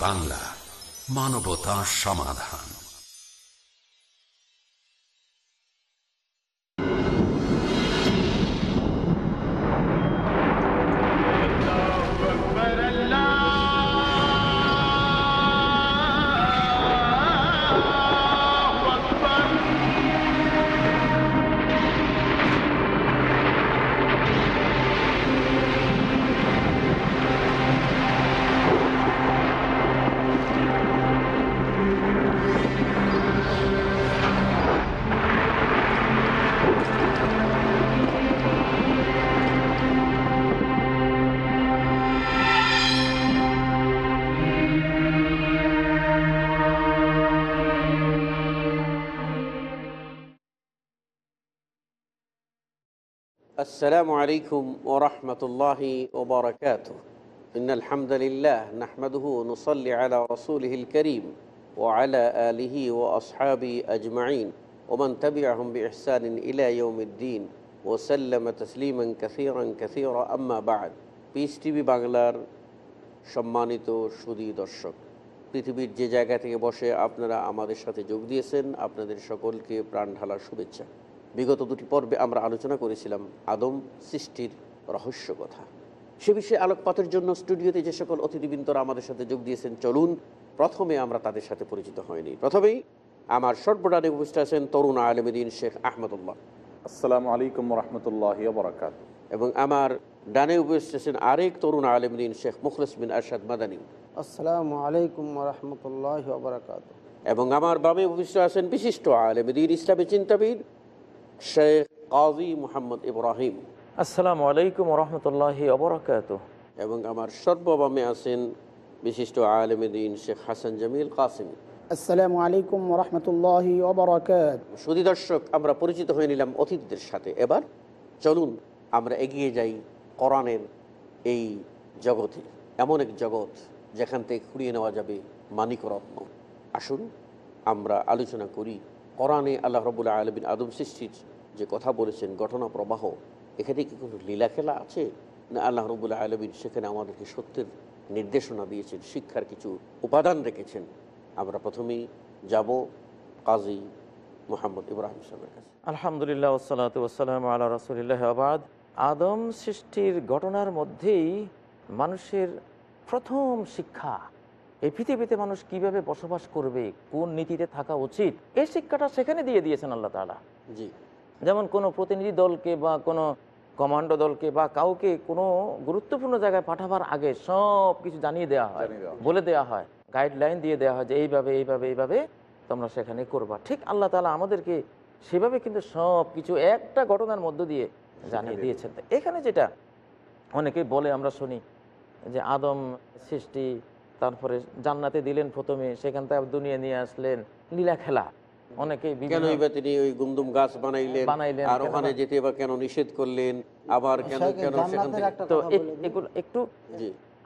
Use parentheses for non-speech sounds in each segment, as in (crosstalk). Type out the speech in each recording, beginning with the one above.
বাংলা মানবতা সমাধান। السلام عليكم ورحمة الله وبركاته إن الحمد لله نحمده ونصلي على رسوله الكريم وعلى آله وأصحابه أجمعين ومن تبعهم بإحسان إلى يوم الدين وسلم تسليما كثيرا كثيرا أما بعد piece TV বাংলার সম্মানিত সুদী দর্শক পৃথিবীর যে জায়গা থেকে বসে আপনারা আমাদের সাথে যোগ দিয়েছেন আপনাদের সকলকে প্রাণ ঢালার শুভেচ্ছা বিগত দুটি পর্বে আমরা আলোচনা করেছিলাম আদম সৃষ্টির রহস্য কথা। সে বিষয়ে আলোকপাতের জন্য স্টুডিওতে যে সকল অতিথিবৃন্দরা আমাদের সাথে যোগ দিয়েছেন চলুন প্রথমে আমরা তাদের সাথে পরিচিত হয়নি প্রথমেই আমার সর্বডানে উপস্থিত আছেন তরুণ আলমদিন শেখ আহমদুল্লাহ। আসসালামু আলাইকুম রহমতুল্লাহ বরাকাত এবং আমার ডানে উপস্থিত আছেন আরেক তরুণ আলমদিন শেখ মুখলিস বিন আরশাদ মাদানী। আসসালামু আলাইকুম রহমতুল্লাহ বারকাত এবং আমার বামে উপস্থিত আছেন বিশিষ্ট আলমদিন ইসলামী চিন্তাবিদ শেখ কাজী মোহাম্মদ ইব্রাহিম। আসসালামু আলাইকুম রহমতুল্লাহ অবরাকাত এবং আমার সর্ববামে আছেন বিশিষ্ট আলমদিন শেখ হাসান জামিল কাসিম। আসসালামু আলাইকুম রহমতুল্লাহ বারকাত সুদী দর্শক আমরা পরিচিত হয়ে নিলাম অতিথিদের সাথে। এবার চলুন আমরা এগিয়ে যাই কোরআনের এই জগতে। এমন এক জগৎ যেখান থেকে খুঁড়িয়ে নেওয়া যাবে মানিক রত্ন। আসুন আমরা আলোচনা করি কোরআনে আল্লাহ রবুল্লাহ আলমিন আদম সৃষ্টির যে কথা বলেছেন, ঘটনা, প্রবাহ, এখানে কি কোনো লীলা খেলা আছে? না আল্লাহ রবুল্লাহ আলমিন সেখানে আমাদেরকে সত্যের নির্দেশনা দিয়েছেন, শিক্ষার কিছু উপাদান রেখেছেন। আমরা প্রথমেই যাব কাজী মোহাম্মদ ইব্রাহিম সাহেবের কাছে। আলহামদুলিল্লাহ ওসালাত ওসালাম আল্লাহ রসুলিল্লাহ আবাদ আদম সৃষ্টির ঘটনার মধ্যেই মানুষের প্রথম শিক্ষা এই পৃথিবীতে মানুষ কীভাবে বসবাস করবে কোন নীতিতে থাকা উচিত এই শিক্ষাটা সেখানে দিয়ে দিয়েছেন আল্লাহ তালা জি। যেমন কোনো প্রতিনিধি দলকে বা কোনো কমান্ডো দলকে বা কাউকে কোনো গুরুত্বপূর্ণ জায়গায় পাঠাবার আগে সব কিছু জানিয়ে দেওয়া হয়। বলে দেওয়া হয় গাইডলাইন দিয়ে দেওয়া হয় যে এইভাবে এইভাবে এইভাবে তোমরা সেখানে করবা। ঠিক আল্লাহ তালা আমাদেরকে সেভাবে কিন্তু সব কিছু একটা ঘটনার মধ্য দিয়ে জানিয়ে দিয়েছেন। এখানে যেটা অনেকেই বলে আমরা শুনি যে আদম সৃষ্টি তারপরে জান্নাতে দিলেন প্রথমে সেখান থেকে দুনিয়া নিয়ে আসলেন। লীলা খেলা। অনেকেই বিভিন্ন- কেনই তিনি ওই গুমদুম গাছ বানাইলেন? বানাইলেন, আর কেন ওখানে যেতে বা কেন নিষেধ করলেন? আবার কেন কেন সেখান থেকে তো একটু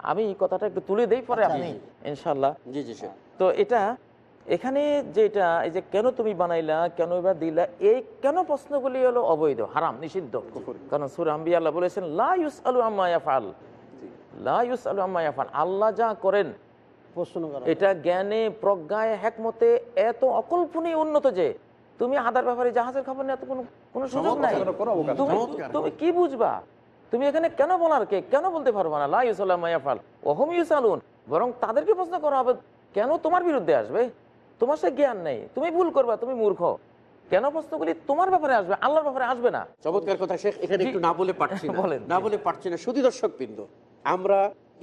আমি এই কথাটা একটু তুলে দেই পরে আপনি ইনশাল্লাহ জি। জি স্যার তো এটা এখানে যেটা এই যে কেন তুমি বানাইলা কেন এবার দিলা এই কেন প্রশ্নগুলি হলো অবৈধ হারাম নিষিদ্ধ? কারণ সুর আম্বি আল্লাহ বলেছেন লা ইউস আলু আম্মায়াফাল লা ইউস আলু আম্মায়াফাল আল্লাহ যা করেন এটা জ্ঞানে প্রজ্ঞায় হ্যাকমতে এত অকল্পনীয় উন্নত যে তুমি আদার ব্যাপারে জাহাজের খবর নেই এত কোনো কোনো সুযোগ নাই। তুমি কি বুঝবা? তুমি এখানে কেন বলার কে? কেন বলতে পারবা না? লাইসাল ওহম ইউসালুন। বরং তাদেরকে প্রশ্ন করা হবে কেন তোমার বিরুদ্ধে আসবে? তোমার সে জ্ঞান নেই। তুমি ভুল করবা তুমি মূর্খ। কেন প্রশ্নগুলি তোমার ব্যাপারে আসবে আল্লাহর ব্যাপারে আসবে না। চমৎকার কথা শেখ এখানে একটু না বলে পারছি। না। বলে পারছি না। শুধু দর্শক বৃন্দ আমরা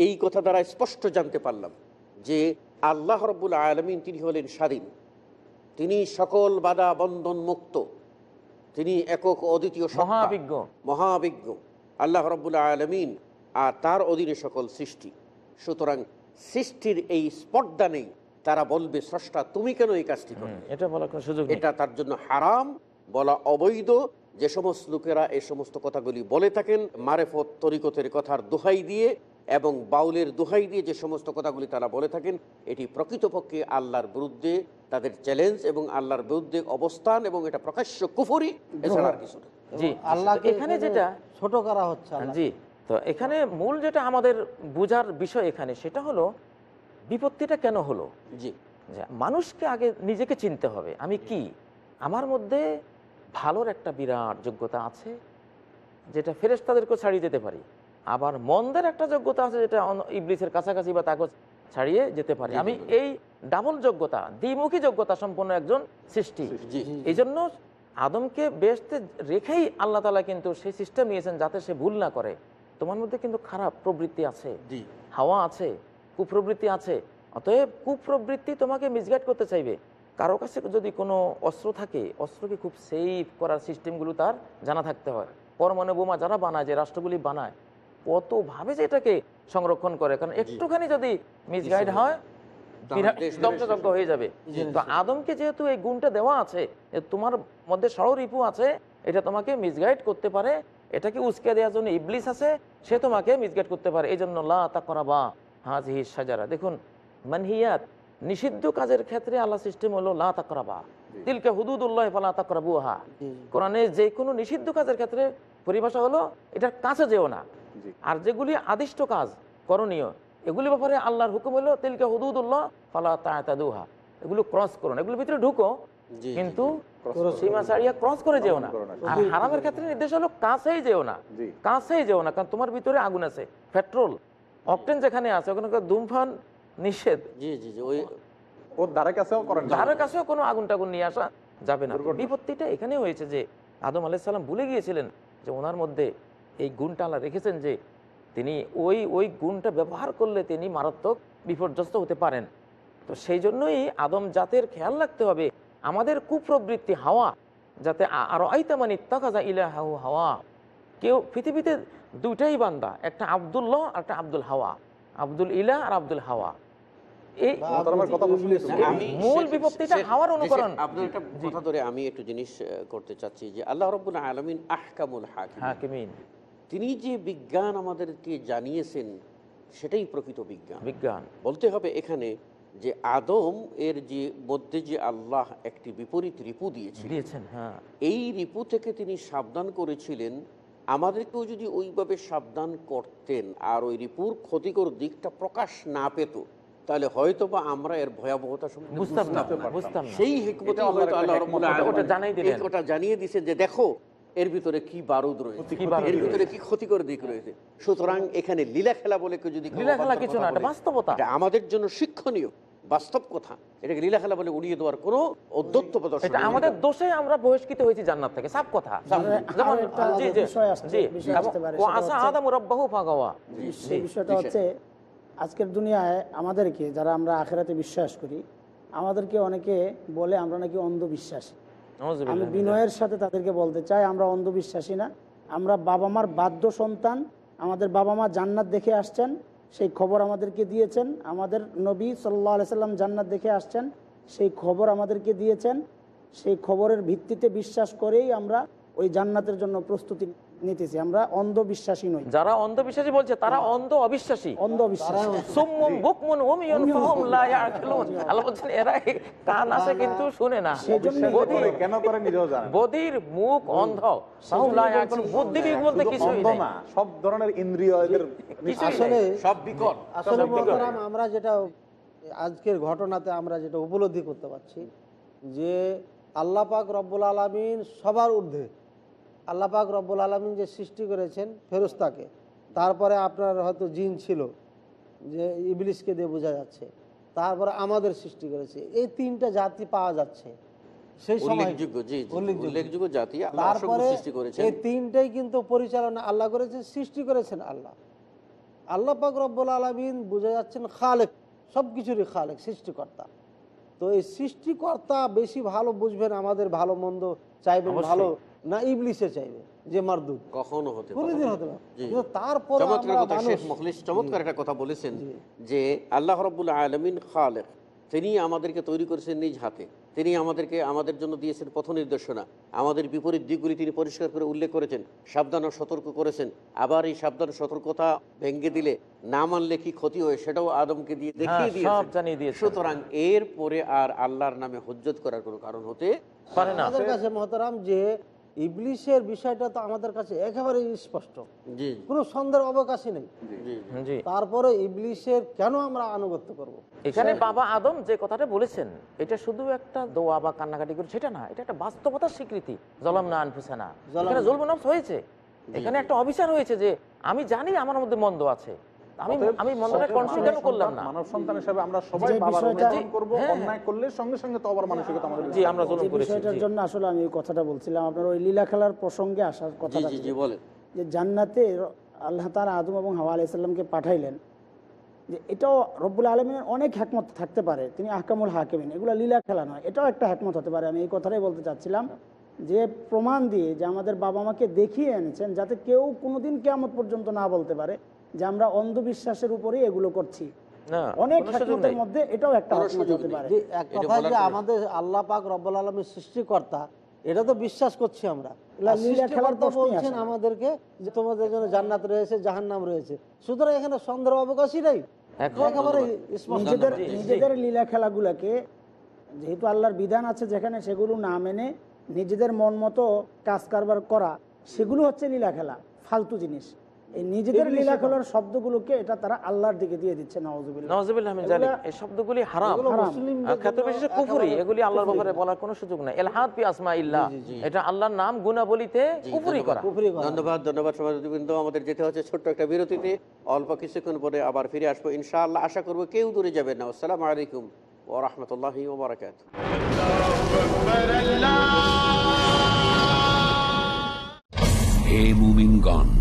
এই কথা দ্বারা স্পষ্ট জানতে পারলাম। যে আল্লাহ রব্বুল আলমিন তিনি হলেন স্বাধীন। তিনি সকল বাধা বন্ধন মুক্ত। তিনি একক অদ্বিতীয় মহাবিজ্ঞ। মহাবিজ্ঞ। আল্লাহ রব্বুল আলমিন আর তার অধীনে সকল সৃষ্টি। সুতরাং সৃষ্টির এই স্পর্ধা নেই। তারা বলবে স্রষ্টা তুমি কেন এই কাজটি করো এটা বলার কোনো সুযোগ এটা তার জন্য হারাম। বলা অবৈধ। যে সমস্ত লোকেরা এই সমস্ত কথাগুলি বলে থাকেন মারেফত তরিকতের কথার দোহাই দিয়ে এবং বাউলের দোহাই দিয়ে যে সমস্ত কথাগুলি তারা বলে থাকেন এটি প্রকৃতপক্ষে আল্লাহর বিরুদ্ধে তাদের চ্যালেঞ্জ এবং আল্লাহর বিরুদ্ধে অবস্থান এবং এটা প্রকাশ্য কুফরি এছাড়া আর কিছু না। জি। আল্লাহকে এখানে যেটা ছোট করা হচ্ছে জি। তো এখানে মূল যেটা আমাদের বোঝার বিষয় এখানে সেটা হলো বিপত্তিটা কেন হলো? জি। মানুষকে আগে নিজেকে চিনতে হবে আমি কি? আমার মধ্যে ভালোর একটা বিরাট যোগ্যতা আছে যেটা ফেরেশতাদেরকেও ছাড়িয়ে যেতে পারি। আবার মন্দের একটা যোগ্যতা আছে যেটা ইবলিসের কাছাকাছি বা তাকে ছাড়িয়ে যেতে পারে। আমি এই ডাবল যোগ্যতা দ্বিমুখী যোগ্যতা সম্পন্ন একজন সৃষ্টি। এই জন্য আদমকে বেসতে রেখেই আল্লাহ তালা কিন্তু সেই সিস্টেম নিয়েছেন যাতে সে ভুল না করে। তোমার মধ্যে কিন্তু খারাপ প্রবৃত্তি আছে হাওয়া আছে কুপ্রবৃত্তি আছে। অতএব কুপ্রবৃত্তি তোমাকে মিসগাইড করতে চাইবে। কারও কাছে যদি কোনো অস্ত্র থাকে অস্ত্রকে খুব সেফ করার সিস্টেমগুলো তার জানা থাকতে হয়। পরমাণু বোমা যারা বানায় যে রাষ্ট্রগুলি বানায় কতভাবে যে এটাকে সংরক্ষণ করে? কারণ একটুখানি যদি মিসগাইড হয় ধ্বংসযজ্ঞ হয়ে যাবে। তো আদমকে যেহেতু এই গুণটা দেওয়া আছে তোমার মধ্যে ষড়রিপু আছে এটা তোমাকে মিসগাইড করতে পারে এটাকে উস্কে দেওয়ার জন্য ইবলিস আছে সে তোমাকে মিসগাইড করতে পারে। এই জন্য লা তাকরাবা হাজিহি সাজারা দেখুন মানহিয়াত নিষিদ্ধ কাজের ক্ষেত্রে আল্লাহ সিস্টেম হলো লা তাকরাবা। দিলকে হুদুদুল্লাহ ফালা তাকরাবুহা। কোরআনে যে কোনো নিষিদ্ধ কাজের ক্ষেত্রে পরিভাষা হলো এটার কাছে যেও না। আর যেগুলি আদিষ্ট কাজ করণীয় এগুলি ব্যাপারে আল্লাহর হুকুম হলো তিলকে হুদুদুল্লাহ ফালা তায়াতাদুহা এগুলো ক্রস করো না এগুলোর ভিতরে ঢুকো। কিন্তু সীমা ছাড়িয়া ক্রস করে যেও না। আর হারামের ক্ষেত্রে নির্দেশ হলো কাছেই যেও না। কাছেই যেও না কারণ তোমার ভিতরে আগুন আছে। পেট্রোল অকটেন যেখানে আছে ওখানে ধূমপান নিষেধ। জি জি জি ওই ওর দ্বারা কাছেও করেন না। কাছেও কোনো আগুন টাগুন নিয়ে আসা যাবে না। বিপত্তিটা এখানে হয়েছে যে আদম আলাইসাল্লাম ভুলে গিয়েছিলেন যে ওনার মধ্যে এই গুণটা আল্লাহ রেখেছেন যে তিনি ওই ওই গুণটা ব্যবহার করলে তিনি মারাত্মক বিপর্যস্ত হতে পারেন। তো সেই জন্যই আদম জাতের খেয়াল রাখতে হবে আমাদের কুপ্রবৃত্তি হাওয়া যাতে আরও আইতামানি তাকাজা ইলাহাহু হাওয়া। কেউ পৃথিবীতে দুইটাই বান্দা একটা আব্দুল্লাহ আর একটা আব্দুল হাওয়া আব্দুল ইলা আর আব্দুল হাওয়া। এই আমি মূল বিপত্তিটা হাওয়ার অনুকরণ। আপনার একটা কথা ধরে আমি একটু জিনিস করতে চাচ্ছি যে আল্লাহ রব্বুল আলমিন আহকামুল হাকিম হাকিমিন। তিনি যে বিজ্ঞান আমাদেরকে জানিয়েছেন সেটাই প্রকৃত বিজ্ঞান। বিজ্ঞান। বলতে হবে এখানে যে আদম এর যে মধ্যে যে আল্লাহ একটি বিপরীত রিপু দিয়েছিলেন হ্যাঁ। এই রিপু থেকে তিনি সাবধান করেছিলেন। আমাদেরকেও যদি ওইভাবে সাবধান করতেন আর ওই রিপুর ক্ষতিকর দিকটা প্রকাশ না পেত তাহলে হয়তো বা আমরা এর ভয়াবহতা সম্পর্কে সেই হিকমতে জানিয়ে দিয়েছেন যে দেখো এর ভিতরে কি বারুদ রয়েছে? এর ভিতরে কি ক্ষতিকর দিক রয়েছে? সুতরাং এখানে লীলা খেলা বলে কেউ যদি লীলা খেলা কিছু না, এটা বাস্তবতা। এটা আমাদের জন্য শিক্ষণীয় বাস্তব কথা। এটাকে লীলা খেলা বলে উড়িয়ে দেওয়ার কোনো অধ্যত্ত প্রদর্শন এটা আমাদের দোষে আমরা বহিষ্কৃত হয়েছি জান্নাত থেকে সাব কথা। যেমন জি জি আসা আদম রব্বাহু ফাগাওয়া। সেই বিষয়টা হচ্ছে আজকের দুনিয়ায় আমাদেরকে যারা আমরা আখেরাতে বিশ্বাস করি আমাদেরকে অনেকে বলে আমরা নাকি অন্ধবিশ্বাসী। আমি বিনয়ের সাথে তাদেরকে বলতে চাই আমরা অন্ধবিশ্বাসী না। আমরা বাবা মার বাধ্য সন্তান। আমাদের বাবা মা জান্নাত দেখে আসছেন সেই খবর আমাদেরকে দিয়েছেন। আমাদের নবী সাল্লা সাল্লাম জান্নাত দেখে আসছেন সেই খবর আমাদেরকে দিয়েছেন। সেই খবরের ভিত্তিতে বিশ্বাস করেই আমরা ওই জান্নাতের জন্য প্রস্তুতি নিতেছি আমরা অন্ধবিশ্বাসী নই। যারা অন্ধবিশ্বাসী বলছে তারা অন্ধ অবিশ্বাসী অন্ধবিশ্বাসী। (laughs) সুম্মুম বুকমুন উমিয়ুন ফাহুম লা ইয়াকিলুন। আল্লাহ বলছেন এরা কান আছে কিন্তু শুনে না। কেন করে নিজেও জানে না। মুখ অন্ধ। বলতে নেই। না সব ধরনের ইন্দ্রিয় আসলে সব বিকট। আসলে আমরা যেটা আজকের ঘটনাতে আমরা যেটা উপলব্ধি করতে পারছি যে আল্লাপাক রব্বুল আলমিন সবার ঊর্ধ্বে আল্লাহ পাক রব্বুল আলমিন যে সৃষ্টি করেছেন ফেরস্তাকে তারপরে আপনার হয়তো জিন ছিল যে ইবলিশকে দিয়ে বোঝা যাচ্ছে তারপরে আমাদের সৃষ্টি করেছে। এই তিনটা জাতি পাওয়া যাচ্ছে। সেই উল্লেখযোগ্য জি জি, উল্লেখযোগ্য। উল্লেখযোগ্য জাতি তারপরে এই তিনটাই কিন্তু পরিচালনা আল্লাহ করেছেন সৃষ্টি করেছেন আল্লাহ। আল্লাহ পাক রব্বুল আলমিন বুঝে যাচ্ছেন খালেক সব কিছুরই খালেক সৃষ্টিকর্তা। তো এই সৃষ্টিকর্তা বেশি ভালো বুঝবেন আমাদের ভালো মন্দ চাইবেন ভালো না ইবলিশে চাইবে যে মারদুদ। কখনো হতে পারে। কোনোদিন হতে তারপর চমৎকার কথা একটা বলেছেন যে আল্লাহ রব্বুল আলমিন খালেক। তিনি আমাদেরকে তৈরি করেছেন নিজ হাতে। তিনি আমাদেরকে আমাদের জন্য দিয়েছেন পথ নির্দেশনা। আমাদের বিপরীত দিকগুলি তিনি পরিষ্কার করে উল্লেখ করেছেন। সাবধান ও সতর্ক করেছেন। আবার এই সাবধান সতর্কতা ভেঙে দিলে না মানলে কি ক্ষতি হয় সেটাও আদমকে দিয়ে দেখিয়ে হ্যাঁ, জানিয়ে দিয়েছেন। সুতরাং এর পরে আর আল্লাহর নামে হজ্জত করার কোনো কারণ হতে পারে না। আমাদের কাছে মহতারাম যে ইবলিশের বিষয়টা তো আমাদের কাছে একেবারে স্পষ্ট। জি। কোনো সন্দেহের অবকাশই নেই। জি। জি। তারপরে ইবলিশের কেন আমরা আনুগত্য করব। এখানে বাবা আদম যে কথাটা বলেছেন এটা শুধু একটা দোয়া বা কান্নাকাটি করে সেটা না এটা একটা বাস্তবতার স্বীকৃতি। জলম না আনফুসানা জলাম হয়েছে। এখানে একটা অবিচার হয়েছে যে আমি জানি আমার মধ্যে মন্দ আছে। আমি আমি মন্দটা সৎ কন্ট্রোল মানব কেন করলাম না। মানব সন্তান হিসেবে আমরা সবাই বাবার অনুসরণ করব হ্যাঁ। অন্যায় করলে সঙ্গে সঙ্গে তো মানসিকতা আমাদের জি আমরা জুলুম করেছি। বিষয়টার জন্য আসলে আমি ওই কথাটা বলছিলাম। আপনার ওই লীলা খেলার প্রসঙ্গে আসার কথাটা জি জি বলেন। যে জান্নাতে আল্লাহ আদম এবং হাওয়া আলাইসাল্লামকে পাঠাইলেন। যে এটাও রব্বুল আলমিনের অনেক হ্যাকমত থাকতে পারে। তিনি আহকামুল হাকিমিন। এগুলো লীলা খেলা নয়। এটাও একটা হ্যাকমত হতে পারে। আমি এই কথাটাই বলতে চাচ্ছিলাম। যে প্রমাণ দিয়ে যে আমাদের বাবা মাকে দেখিয়ে এনেছেন যাতে কেউ কোনোদিন কেয়ামত পর্যন্ত না বলতে পারে। যে আমরা অন্ধবিশ্বাসের উপরেই এগুলো করছি। অনেক। মধ্যে এটাও একটা হতে পারে। এক এটা যে আমাদের আল্লাহ পাক রব্বুল আলমীর সৃষ্টিকর্তা এটা তো বিশ্বাস করছি আমরা। বলছেন আমাদেরকে যে তোমাদের জন্য জান্নাত রয়েছে জাহান্নাম রয়েছে। সুতরাং এখানে সন্দেহ অবকাশই নেই। নিজেদের লীলা খেলাগুলোকে যেহেতু আল্লাহর বিধান আছে যেখানে সেগুলো না মেনে নিজেদের মন মতো কাজ কারবার করা সেগুলো হচ্ছে লীলা খেলা ফালতু জিনিস। এই নিজেদের লীলা। খেলার শব্দগুলোকে এটা তারা আল্লাহর দিকে দিয়ে দিচ্ছে নওয়াজুবিল্লাহ নওয়াজুবিল্লাহ মিন এগুলা- জালিক। এই শব্দগুলি হারাম। এগুলো হারাম। মুসলিমদের ক্ষেত্র জন্য বিশেষে কুফুরি। একেবারে এগুলি আল্লাহর ব্যাপারে বলার কোনো সুযোগ নাই। এলহাদ পি আসমা ইল্লাহ জি, জি, জি। এটা আল্লাহর নাম গুণাবলিতে কুফরি করা। ধন্যবাদ ধন্যবাদ সমাজবৃন্দ আমাদের যেতে হচ্ছে ছোট্ট একটা বিরতিতে। অল্প কিছুক্ষণ পরে আবার ফিরে আসব ইনশাআল্লাহ। আশা করব কেউ দূরে যাবেন না। আসসালামু আলাইকুম হে মুমিনগণ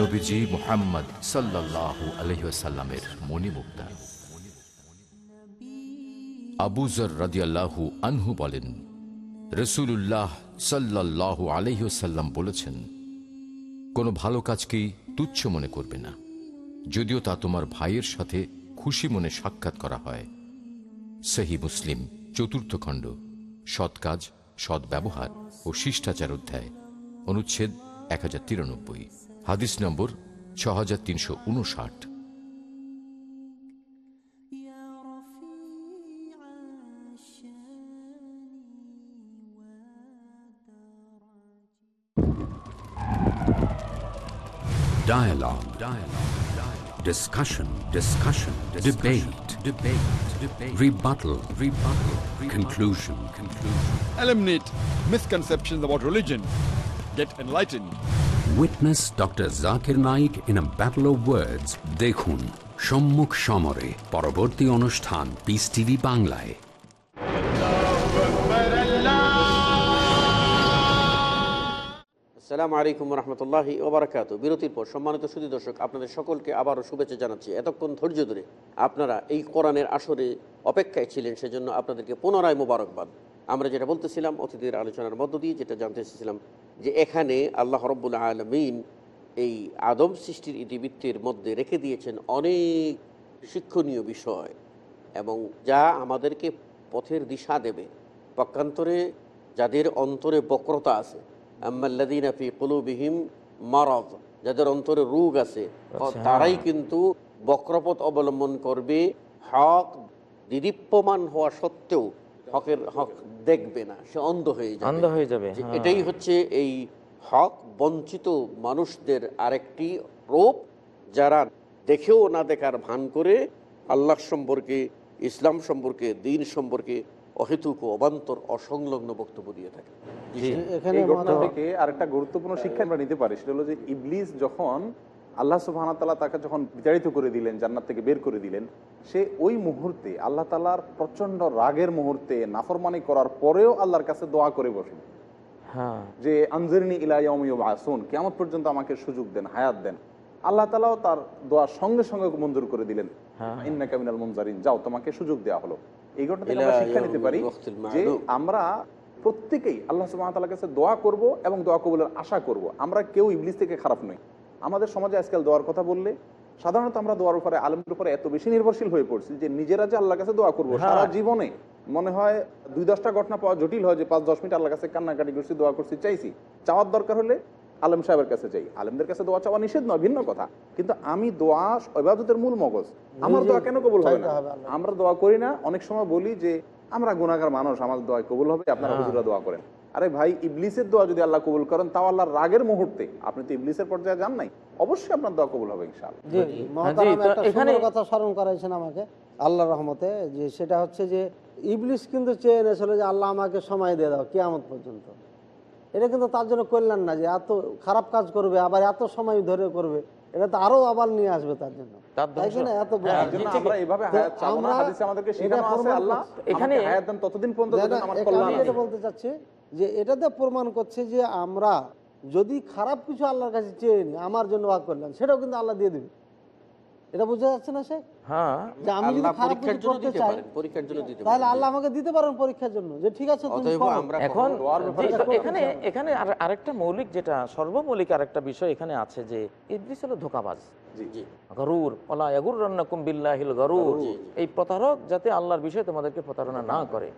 নবীজি মোহাম্মদ সাল্লাহ আলহিসাল্লামের মণিমুক্তা। আবুজর রাদিয়াল্লাহু আনহু বলেন রসুল্লাহ সাল্লাহ আলহিসাল্লাম বলেছেন, কোনো ভালো কাজকেই তুচ্ছ মনে করবে না। যদিও তা তোমার ভাইয়ের সাথে খুশি মনে সাক্ষাৎ করা হয়। সহি মুসলিম, চতুর্থ খণ্ড, সৎ কাজ, সৎ ব্যবহার ও শিষ্টাচার অধ্যায়, অনুচ্ছেদ এক হাজার তিরানব্বই। হাদিস নম্বর ছ হাজার তিনশো উনষাট Dialogue. Dialogue. Dialogue. Discussion. Discussion. Debate. Debate. Debate. Rebuttal. Rebuttal. Conclusion. Conclusion. Eliminate misconceptions about religion. Get enlightened. Witness doctor Zakir Naik in a battle of words. দেখুন সম্মুখ সমরে পরবর্তী অনুষ্ঠান পিস টিভি বাংলায় সালাম আলাইকুম রহমতুল্লাহি ওবরাকাত বিরতির পর সম্মানিত সুদী দর্শক, আপনাদের সকলকে আবারও শুভেচ্ছা জানাচ্ছি। এতক্ষণ ধৈর্য ধরে আপনারা এই কোরআনের আসরে অপেক্ষায় ছিলেন, সেজন্য আপনাদেরকে পুনরায় মোবারকবাদ। আমরা যেটা বলতেছিলাম অতিথির আলোচনার মধ্য দিয়ে যেটা জানতে এসেছিলাম যে এখানে আল্লাহ রব্বুল আলমিন এই আদম সৃষ্টির ইতিবৃত্তির মধ্যে রেখে দিয়েছেন অনেক শিক্ষণীয় বিষয় এবং যা আমাদেরকে পথের দিশা দেবে। পক্ষান্তরে যাদের অন্তরে বক্রতা আছে আম্মাল্লাদিনা ফি কুলুবিহিম মারাদ যাদের অন্তরে রোগ আছে তারাই কিন্তু বক্রপথ অবলম্বন করবে হক দিদীপ্যমান হওয়া সত্ত্বেও হকের হক দেখবে না সে অন্ধ হয়ে যাবে। অন্ধ হয়ে যাবে, হ্যাঁ। এটাই হচ্ছে এই হক বঞ্চিত মানুষদের আরেকটি রূপ যারা দেখেও না দেখার ভান করে আল্লাহ সম্পর্কে ইসলাম সম্পর্কে দিন সম্পর্কে অহেতুক ও অবান্তর অসংলগ্ন বক্তব্য দিয়ে থাকে। এখানে এই ঘটনা থেকে আরেকটা গুরুত্বপূর্ণ শিক্ষা আমরা নিতে পারি সেটা হলো যে ইবলিস যখন আল্লাহ সুবহান তাআলা তাকে যখন বিতাড়িত করে দিলেন জান্নাত থেকে বের করে দিলেন সে ওই মুহূর্তে আল্লাহ তাআলার প্রচণ্ড রাগের মুহূর্তে নাফরমানি করার পরেও আল্লাহর কাছে দোয়া করে বসেন। হ্যাঁ। যে আনজরিনী ইলাইয়মিউ আসুন কেমন পর্যন্ত আমাকে সুযোগ দেন হায়াত দেন। আল্লাহ তালাও তার দোয়ার সঙ্গে সঙ্গে মঞ্জুর করে দিলেন। হ্যাঁ। ইন্না কামিনাল মুনজারিন যাও তোমাকে সুযোগ দেওয়া হলো। এই ঘটনা থেকে আমরা শিক্ষা নিতে পারি যে আমরা প্রত্যেকেই আল্লাহ ওয়া কাছে দোয়া করব এবং দোয়া কবুলের আশা করব। আমরা কেউ ইবলিস থেকে খারাপ নই। আমাদের সমাজে আজকাল দোয়ার কথা বললে সাধারণত আমরা দোয়ার উপরে আলমের উপরে এত বেশি নির্ভরশীল হয়ে পড়ছি যে নিজেরা যে আল্লাহর কাছে দোয়া করব হ্যাঁ। সারা জীবনে মনে হয় দুই দশটা ঘটনা পাওয়া জটিল হয় যে পাঁচ দশ মিনিট আল্লাহর কাছে কান্নাকাটি করছি দোয়া করছি চাইছি। চাওয়ার দরকার হলে আলম সাহেবের কাছে চাই আলমদের কাছে দোয়া চাওয়া নিষেধ নয় ভিন্ন কথা। কিন্তু আমি দোয়া ইবাদতের মূল মগজ। আমার দোয়া কেন কবুল হবে না আমরা দোয়া করি না অনেক সময় বলি যে আমরা গুণাগার মানুষ আমার দোয়া কবুল হবে আপনারা হ্যাঁ। হুজুরা দোয়া করেন। আরে ভাই ইবলিসের দোয়া যদি আল্লাহ কবুল করেন তাও আল্লাহর রাগের মুহূর্তে। আপনি তো ইবলিসের পর্যায়ে যান নাই। অবশ্যই আপনার দোয়া কবুল হবে ইনশাআল্লাহ। জি জি, মহতারাম তো একটা এখানে- সুন্দর কথা স্মরণ করাইছেন আমাকে আল্লাহ রহমতে যে সেটা হচ্ছে যে ইবলিস কিন্তু চেয়ে এনেছিল যে আল্লাহ আমাকে সময় দিয়ে দাও কিয়ামত পর্যন্ত। এটা কিন্তু তার জন্য কল্যাণ না যে এত খারাপ কাজ করবে আবার এত সময় ধরে করবে। এটা তো আরও আবার নিয়ে আসবে তার জন্য। হ্যাঁ, আমরা ঠিকই। এইভাবে তো হায়াত চাবো না। আমরা হাদিসে আমাদেরকে এটা শেখানো আছে প্রমাণ আল্লাহ করছি। এখানে এখানে- হায়াত দেন ততদিন পর্যন্ত না, না, যতদিন আমার এ- কল্যাণ আমি আছে। যেটা বলতে চাচ্ছি যে এটাতে প্রমাণ করছে যে আমরা যদি খারাপ কিছু আল্লাহর কাছে চেয়ে নিই আমার জন্য ওয়াক করলাম সেটাও কিন্তু আল্লাহ দিয়ে দেবে। এটা বোঝা যাচ্ছে না সে হ্যাঁ যে আমি যদি পরীক্ষার জন্য করতে দিতে চাই পারেন পরীক্ষার জন্য দিতে তাহলে পারেন আল্লাহ আমাকে দিতে পারেন পরীক্ষার জন্য। যে ঠিক আছে তুমি অতএব করো। আমরা এখন দোয়ার ব্যাপারে জি, তো করতে এখানে চাই। এখানে আর- আরেকটা মৌলিক যেটা সর্বমৌলিক আরেকটা বিষয় এখানে আছে যে হলো ধোকাবাজ। জি জি। গরুর ওলা রান্নাকুম বিল্লাহিল গরুর। এই প্রতারক যাতে আল্লাহর বিষয়ে তোমাদেরকে প্রতারণা না করে।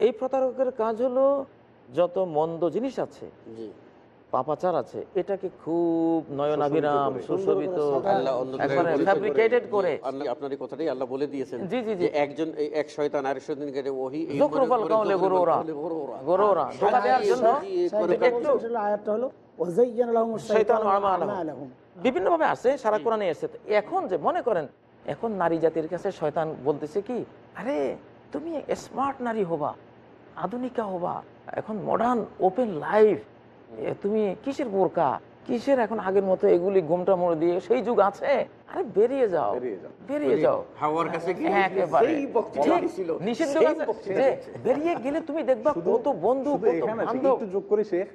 এই প্রতারকের কাজ হলো যত মন্দ জিনিস আছে পাপাচার আছে এটাকে খুব নয়নাভিরাম সুশোভিত fabricated করে আপনার এই কথাটাই আল্লাহ বলে দিয়েছেন জি, জি, জি। একজন এক শয়তান আরেক শয়তানকে ওহি কাউলে গরুরা। গরুরা। গরুরা। দেওয়ার জন্য একটু- আয়াতটা হলো ওয়াজাইয়ান শয়তানু শাইতানু আমালাহুম। আমালাহুম। বিভিন্নভাবে আছে সারা কোরআনে এসে এখন যে মনে করেন এখন নারী জাতির কাছে শয়তান বলতেছে কি আরে তুমি স্মার্ট নারী হবা আধুনিকা হবা। এখন মডার্ন ওপেন লাইফ তুমি কিসের বোরকা? কিসের এখন আগের মতো এগুলি ঘুমটা মরে দিয়ে সেই যুগ আছে? আরে বেরিয়ে যাও। বেরিয়ে যাও। বেরিয়ে হাওয়ার কাছে নিষিদ্ধ গেলে তুমি দেখবা কত বন্ধু যোগ করি শেখ।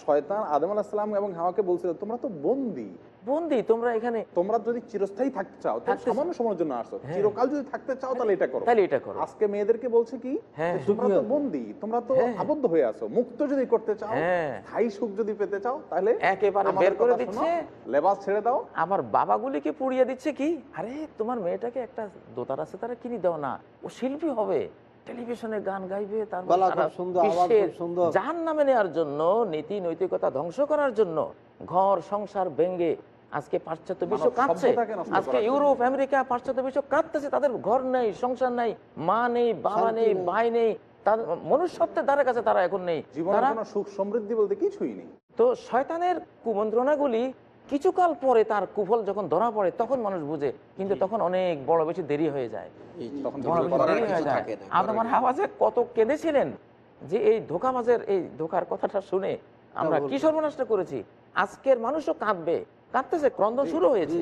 শয়তান আদম আলাহিসাম এবং হাওয়াকে বলছিল তোমরা তো বন্দি বন্দি তোমরা এখানে তোমরা যদি চিরস্থায়ী থাকতে চাও। সামান্য সময়ের জন্য আসো হ্যাঁ। চিরকাল যদি থাকতে চাও তাহলে এটা করো তাহলে এটা করো আজকে মেয়েদেরকে বলছে কি হ্যাঁ। তোমরা তো বন্দি তোমরা তো হ্যাঁ। আবদ্ধ হয়ে আছো মুক্ত যদি করতে চাও। স্থায়ী সুখ যদি পেতে চাও তাহলে একেবারে বের করে দিচ্ছে। লেবাস ছেড়ে দাও আবার বাবাগুলিকে পুড়িয়ে দিচ্ছে কি আরে তোমার মেয়েটাকে একটা দোতারা সেতারা কিনে দাও না ও শিল্পী হবে টেলিভিশনে গান গাইবে তার। জাহান নামে নেওয়ার জন্য নীতি নৈতিকতা ধ্বংস করার জন্য ঘর সংসার ভেঙ্গে আজকে পাশ্চাত্য বিশ্ব কাঁদছে আজকে ইউরোপ আমেরিকা পাশ্চাত্য বিশ্ব কাঁদতেছে তাদের ঘর নেই সংসার নেই মা নেই বাবা নেই। ভাই নেই তার মনুষ্যত্বের দ্বারা কাছে তারা এখন নেই তারা সুখ সমৃদ্ধি বলতে কিছুই নেই তো শয়তানের কুমন্ত্রণাগুলি কিছুকাল পরে তার কুফল যখন ধরা পড়ে তখন মানুষ বুঝে কিন্তু তখন অনেক বড় বেশি দেরি হয়ে যায়। জি, জি। তখন বড় কিছু বেশি করার দেরি কিছু যায়। থাকে না, আদম আর হাওয়াজে কত কেঁদেছিলেন যে এই ধোকাবাজের এই ধোকার কথাটা শুনে আমরা কি সর্বনাশটা করেছি? আজকের মানুষও কাঁদবে কাঁদতেছে ক্রন্দন শুরু হয়েছে।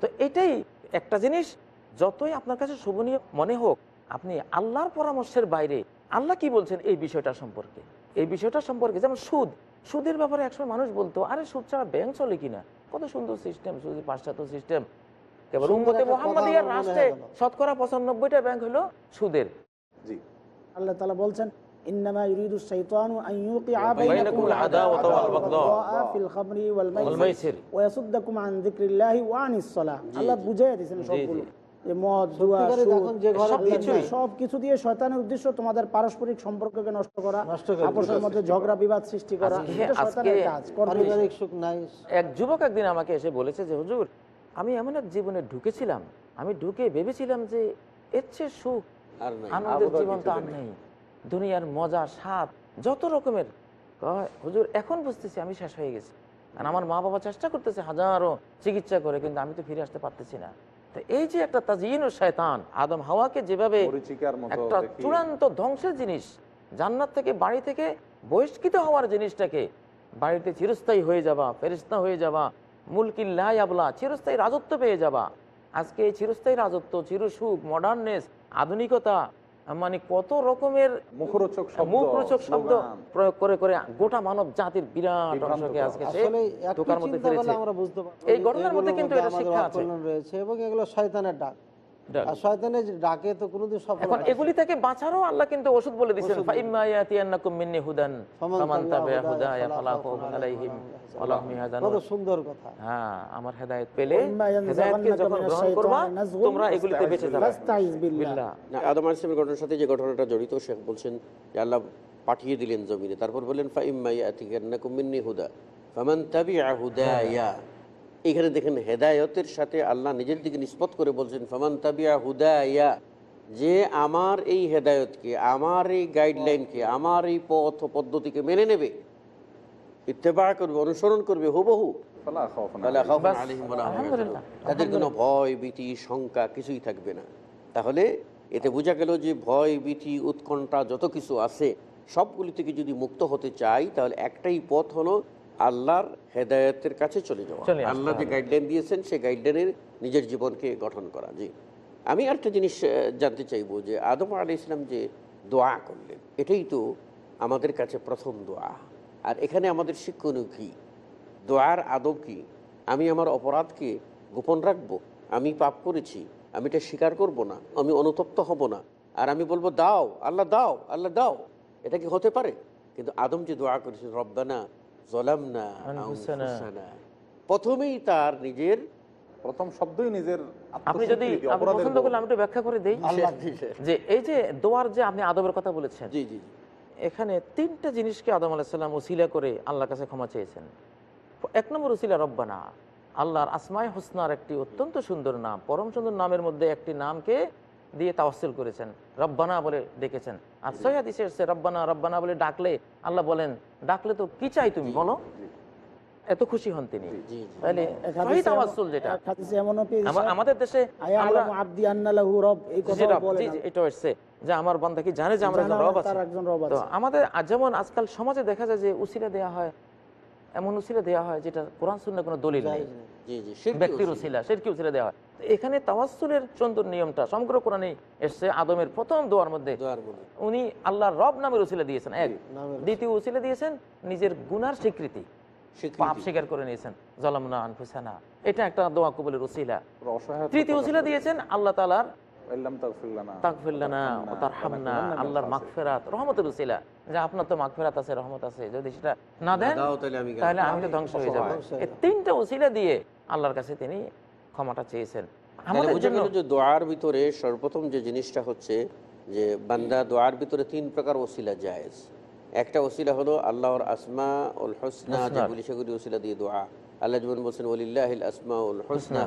তো এটাই একটা জিনিস যতই আপনার কাছে শোভনীয় মনে হোক আপনি আল্লাহর পরামর্শের বাইরে আল্লাহ কি বলছেন এই বিষয়টা সম্পর্কে? এই বিষয়টা সম্পর্কে যেমন সুদ সুদের ব্যাপারে একসময় মানুষ বলতো আরে সুদ ছাড়া ব্যাংক চলে কিনা? কত সুন্দর সিস্টেম সুদ পাশ্চাত্য সিস্টেম। এবার উম্মতে মোহাম্মদিয়ার রাষ্ট্রে শতকরা পঁচানব্বইটা ব্যাংক হলো সুদের। জি। আল্লাহ তালা বলছেন দিয়েছেন সবগুলো। যে মদ জুয়া সত্যিকারে সুদ এখন যে ঘরে সবকিছুই। সব কিছু দিয়ে শয়তানের উদ্দেশ্য তোমাদের পারস্পরিক সম্পর্ককে নষ্ট করা নষ্ট মধ্যে ঝগড়া বিবাদ সৃষ্টি করা আজকে- এটা শয়তানের আজকে কাজ কর্মে পারিবারিক সুখ নাই। এক যুবক একদিন আমাকে এসে বলেছে যে হুজুর আমি এমন এক জীবনে ঢুকেছিলাম আমি ঢুকে ভেবেছিলাম যে এর চেয়ে সুখ আর আনন্দের জীবন তো আর নেই। দুনিয়ার মজা স্বাদ যত রকমের। হুজুর এখন বুঝতেছি আমি শেষ হয়ে গেছি। আর আমার মা বাবা চেষ্টা করতেছে হাজারো চিকিৎসা করে কিন্তু আমি তো ফিরে আসতে পারতেছি না। তো এই যে একটা তাজিন ও শয়তান আদম হাওয়াকে যেভাবে একটা চূড়ান্ত ধ্বংসের জিনিস জান্নাত থেকে বাড়ি থেকে বহিষ্কৃত হওয়ার জিনিসটাকে বাড়িতে চিরস্থায়ী হয়ে যাবা ফেরিস্তা হয়ে যাবা মুলকিল্লাই আবলা চিরস্থায়ী রাজত্ব পেয়ে যাবা। আজকে এই চিরস্থায়ী রাজত্ব চিরসুখ মডার্ননেস আধুনিকতা মানে কত রকমের মুখরোচক মুখরোচক শব্দ প্রয়োগ করে করে গোটা মানব জাতির বিরাট অংশকে আজকে আমরা বুঝতে এই ঘটনার মধ্যে কিন্তু এটা শিক্ষা আছে। রয়েছে এবং এগুলো শয়তানের ডাক। আর শয়তানের ডাকে তো কোনোদিন সফল এখন এগুলি থেকে বাঁচারও আল্লাহ কিন্তু ওষুধ বলে দিচ্ছেন ফাইম্মা ইয়াতিয়ান্নাকুম মিন্নি হুদান ফামান ফামান তাবিআ তাবিআ হুদায়া হুদায়া ফালা ফালা খাউফুন খাউফুন আলাইহিম আলাইহিম ওয়া কত সুন্দর কথা। হ্যাঁ আমার হেদায়েত পেলে হেদায়েতকে যখন গ্রহণ করবা তোমরা এগুলিতে বেঁচে যাবে। ফাস্তাইজ বিল্লাহ। বিল্লাহ। না আদম ঘটনার সাথে যে ঘটনাটা জড়িত শেখ বলছেন যে আল্লাহ পাঠিয়ে দিলেন জমিনে। তারপর বললেন ফাইম্মাইয়াতিকান্নাকুমিন্নি হুদা ফামান তাবিআ হুদায়া। এখানে দেখেন হেদায়তের সাথে আল্লাহ নিজের দিকে নিষ্পত করে বলছেন ফামান তাবিআ হুদায়া যে আমার এই হেদায়তকে আমার এই গাইডলাইনকে আমার এই পথ পদ্ধতিকে মেনে নেবে ইত্তেবা করবে অনুসরণ করবে হুবহু। তাদের কোনো ভয় ভীতি শঙ্কা কিছুই থাকবে না। তাহলে এতে বোঝা গেল যে ভয় ভীতি উৎকণ্ঠা যত কিছু আছে সবগুলি থেকে যদি মুক্ত হতে চাই তাহলে একটাই পথ হলো আল্লাহর হেদায়তের কাছে চলে যাওয়া। আল্লাহ যে গাইডলাইন দিয়েছেন সেই গাইডলাইনের নিজের জীবনকে গঠন করা। জি। আমি আরেকটা জিনিস জানতে চাইব যে আদম আলি ইসলাম যে দোয়া করলেন এটাই তো আমাদের কাছে প্রথম দোয়া। আর এখানে আমাদের শিক্ষণীয় কী? দোয়ার আদব কি? আমি আমার অপরাধকে গোপন রাখব? আমি পাপ করেছি আমি এটা স্বীকার করব না আমি অনুতপ্ত হব না। আর আমি বলব দাও আল্লাহ দাও আল্লাহ দাও। এটা কি হতে পারে? কিন্তু আদম যে দোয়া করেছে রব্বানা প্রথমেই তার নিজের প্রথম শব্দই নিজের আপনি যদি পছন্দ করলে আমি একটু ব্যাখ্যা করে দেই। যে এই যে দোয়ার যে আপনি আদবের কথা বলেছেন জি জি এখানে তিনটা জিনিসকে আদম আলাহিসাল্লাম উসিলা করে আল্লাহর কাছে ক্ষমা চেয়েছেন। এক নম্বর উসিলা রব্বানা আল্লাহর আসমায় হোসনার একটি অত্যন্ত সুন্দর নাম পরম সুন্দর নামের মধ্যে একটি নামকে দিয়ে তাওয়াসুল করেছেন। রব্বানা বলে ডেকেছেন। আর সৈয়াদ এসে রব্বানা রব্বানা বলে ডাকলে আল্লাহ বলেন ডাকলে তো কি চাই তুমি বলো? এত খুশি হন তিনি। আমাদের দেশে এটা এসছে যে আমার বন্ধা কি জানে যে আমরা একজন রব আছে। আমাদের যেমন আজকাল সমাজে দেখা যায় যে উসিলা দেয়া হয় এমন উসিলা দেয়া হয় যেটা কোরআন শূন্য কোনো দলিল নেই। ব্যক্তির উসিলা। সেরকি উসিলা দেওয়া হয়। এখানে তাওয়াসুলের সুন্দর নিয়মটা সমগ্র কোরআনে এসছে আদমের প্রথম দোয়ার মধ্যে। উনি আল্লাহ রব নামের উসিলা দিয়েছেন এক। দ্বিতীয় উসিলা দিয়েছেন নিজের গুনার স্বীকৃতি। পাপ স্বীকার করে নিয়েছেন। জলামনা আনফুসানা। এটা একটা দোয়া কবুলের উসিলা। তৃতীয় উসিলা দিয়েছেন আল্লাহ তালার তাকফিল্লানা ও তার হামনা আল্লাহর খাসিরিন। রহমতের উসিলা যে আপনার তো মাগফিরাত আছে রহমত আছে। যদি সেটা না দেন তাহলে আমি গেলাম। তাহলে আমি তো ধ্বংস হয়ে যাব। এই তিনটা উসিলা দিয়ে আল্লাহর কাছে তিনি ক্ষমাটা চেয়েছেন। আমাদের জন্য যে দোয়ার ভিতরে সর্বপ্রথম যে জিনিসটা হচ্ছে যে বান্দা দোয়ার ভিতরে তিন প্রকার ওসিলা জায়েজ। একটা ওসিলা হলো আল্লাহর আসমা উল হোসনা হোসনা। যেগুলি সেগুলি ওসিলা দিয়ে দোয়া। আল্লাহ যেমন বলছেন ওলিল্লাহিল আসমা উল হোসনা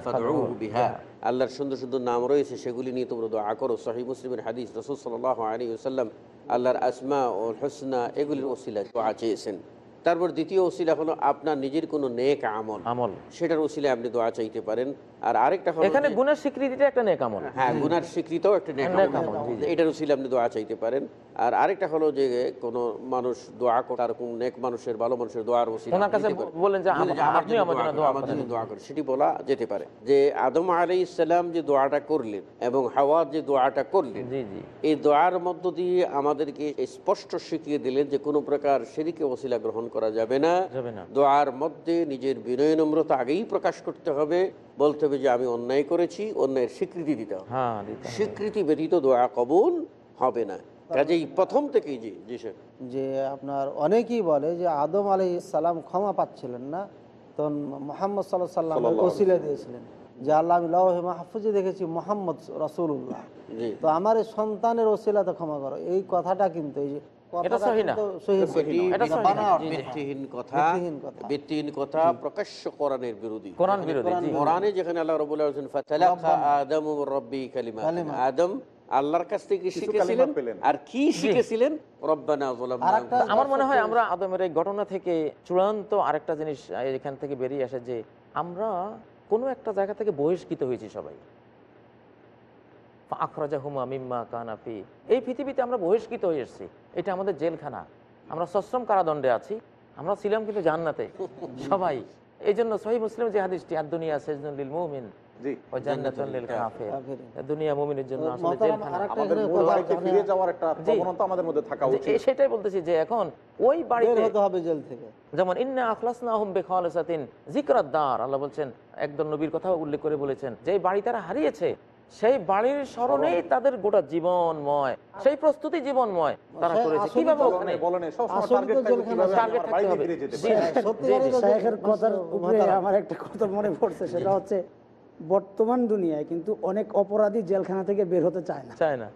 বিহা। আল্লাহর সুন্দর সুন্দর নাম রয়েছে সেগুলি নিয়ে তোমরা দোয়া করো। সহি মুসলিমের হাদিস রসুল সাল্লাহ আলী আল্লাহর আসমা ও হোসনা এগুলির ওসিলা দোয়া চেয়েছেন। তারপর দ্বিতীয় ওসিলা হলো আপনার নিজের কোনো নেক আমল। আমল। সেটার ওসিলায় আপনি দোয়া চাইতে পারেন। আর আরেকটা হলো এখানে গুণের স্বীকৃতিটা একটা নেক আমল। হ্যাঁ গুনার স্বীকৃত একটা নেক আমল। এটার উসিলে আপনি দোয়া চাইতে পারেন। আর আরেকটা হলো যে কোনো মানুষ দোয়া করে তার কোন নেক মানুষের ভালো মানুষের দোয়ার উসিলা ওনার কাছে বলেন যে আম- আমার জন্য দোয়া করেন। জন্য দোয়া করে সেটি বলা যেতে পারে যে আদম আলাই ইসলাম যে দোয়াটা করলেন এবং হাওয়া যে দোয়াটা করলেন জি জি। এই দোয়ার মধ্য দিয়ে আমাদেরকে স্পষ্ট শিখিয়ে দিলেন যে কোনো প্রকার সেদিকে ওসিলা গ্রহণ করা যাবে না। দোয়ার মধ্যে নিজের বিনয় নম্রতা আগেই প্রকাশ করতে হবে। বলতে হবে যে আমি অন্যায় করেছি অন্যায়ের স্বীকৃতি দিতে হবে। হ্যাঁ। স্বীকৃতি ব্যতীত দোয়া কবুল হবে না। কাজেই প্রথম থেকেই জি জি স্যার যে আপনার অনেকেই বলে যে আদম আলী সালাম ক্ষমা পাচ্ছিলেন না। তখন মোহাম্মদ সাল্লাহ সাল্লাম ওসিলা দিয়েছিলেন যে আল্লাহ আমি লৌহে মাহফুজে দেখেছি মোহাম্মদ রসুল্লাহ জি। তো আমার এই সন্তানের ওসিলাতে ক্ষমা করো। এই কথাটা কিন্তু এই প্রকাশ্য কোরআনের বিরোধী। কোরআন যেখানে আল্লাহ রবুল আদম রব্বি কালিমা আদম আল্লাহর কাছ থেকে শিখেছিলেন আর কি শিখেছিলেন? রব্বানা যালামনা আরেকটা- আনফুসানা। আমার মনে হয় আমরা আদমের এই ঘটনা থেকে চূড়ান্ত আরেকটা জিনিস এখান থেকে বেরিয়ে আসে যে আমরা কোনো একটা জায়গা থেকে বহিষ্কৃত হয়েছি সবাই। আখরাজা হুমা মিম্মা কানাফি এই পৃথিবীতে আমরা বহিষ্কৃত হয়ে এসেছি। এটা আমাদের জেলখানা। আমরা সশ্রম কারাদণ্ডে আছি। আমরা ছিলাম কিন্তু জান্নাতে। সবাই। এই জন্য সহি মুসলিম যে হাদিসটি আর দুনিয়া সেজনুল মুমিন সেটাই বলতেছি যে এখন ওই বাড়িতে হবে যেমন ইন্না হুম আল্লাহ বলছেন একদল নবীর কথা উল্লেখ করে বলেছেন যে বাড়ি তারা হারিয়েছে। সেই বাড়ির স্মরণেই তাদের গোটা জীবনময় সেই প্রস্তুতি জীবনময় তারা করেছে। কীভাবে ওখানে আমার একটা কথা মনে পড়ছে সেটা হচ্ছে বর্তমান দুনিয়ায় কিন্তু অনেক অপরাধী জেলখানা থেকে বের হতে চায় না। চায় না।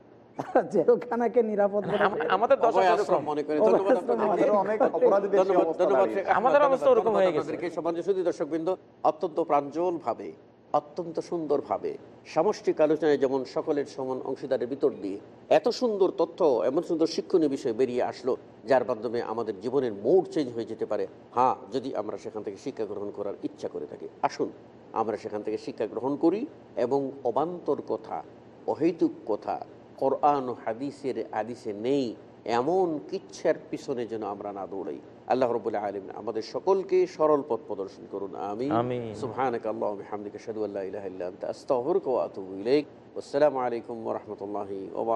জেলখানাকে নিরাপদ। আমাদের মনে আমাদের অবস্থা ওরকম হয়ে গেছে। দর্শকবৃন্দ অত্যন্ত প্রাঞ্জলভাবে অত্যন্ত সুন্দরভাবে। সামষ্টিক আলোচনায় যেমন সকলের সমান অংশীদারের ভিতর দিয়ে এত সুন্দর তথ্য, এমন সুন্দর শিক্ষণীয় বিষয় বেরিয়ে আসলো, যার মাধ্যমে আমাদের জীবনের মোড চেঞ্জ হয়ে যেতে পারে। হ্যাঁ যদি আমরা সেখান থেকে শিক্ষা গ্রহণ করার ইচ্ছা করে থাকি। আসুন, আমরা সেখান থেকে শিক্ষা গ্রহণ করি এবং অবান্তর কথা, অহেতুক কথা, কোরআন হাদিসের আদিসে নেই, এমন কিচ্ছার পিছনে যেন আমরা না দৌড়াই। আল্লাহ রবুল্লাহ আলম আমাদের সকলকে সরল পথ প্রদর্শন করুন আমি আমিন। সুবহানাক আল্লাহ বিহামদিকা আশহাদু আল্লা ইলাহা ইল্লা আনতা আস্তাগফিরুকা ওয়া আতুবু ইলাইক। আসসালামু আলাইকুম ওয়া রাহমাতুল্লাহি ওয়া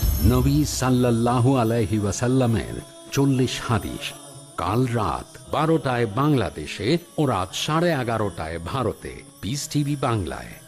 নবী সাল্লাল্লাহু আলাইহি ওয়াসাল্লামের চল্লিশ হাদিস। কাল রাত বারোটায় বাংলাদেশে ও রাত সাড়ে এগারোটায় ভারতে। পিস টিভি বাংলায়।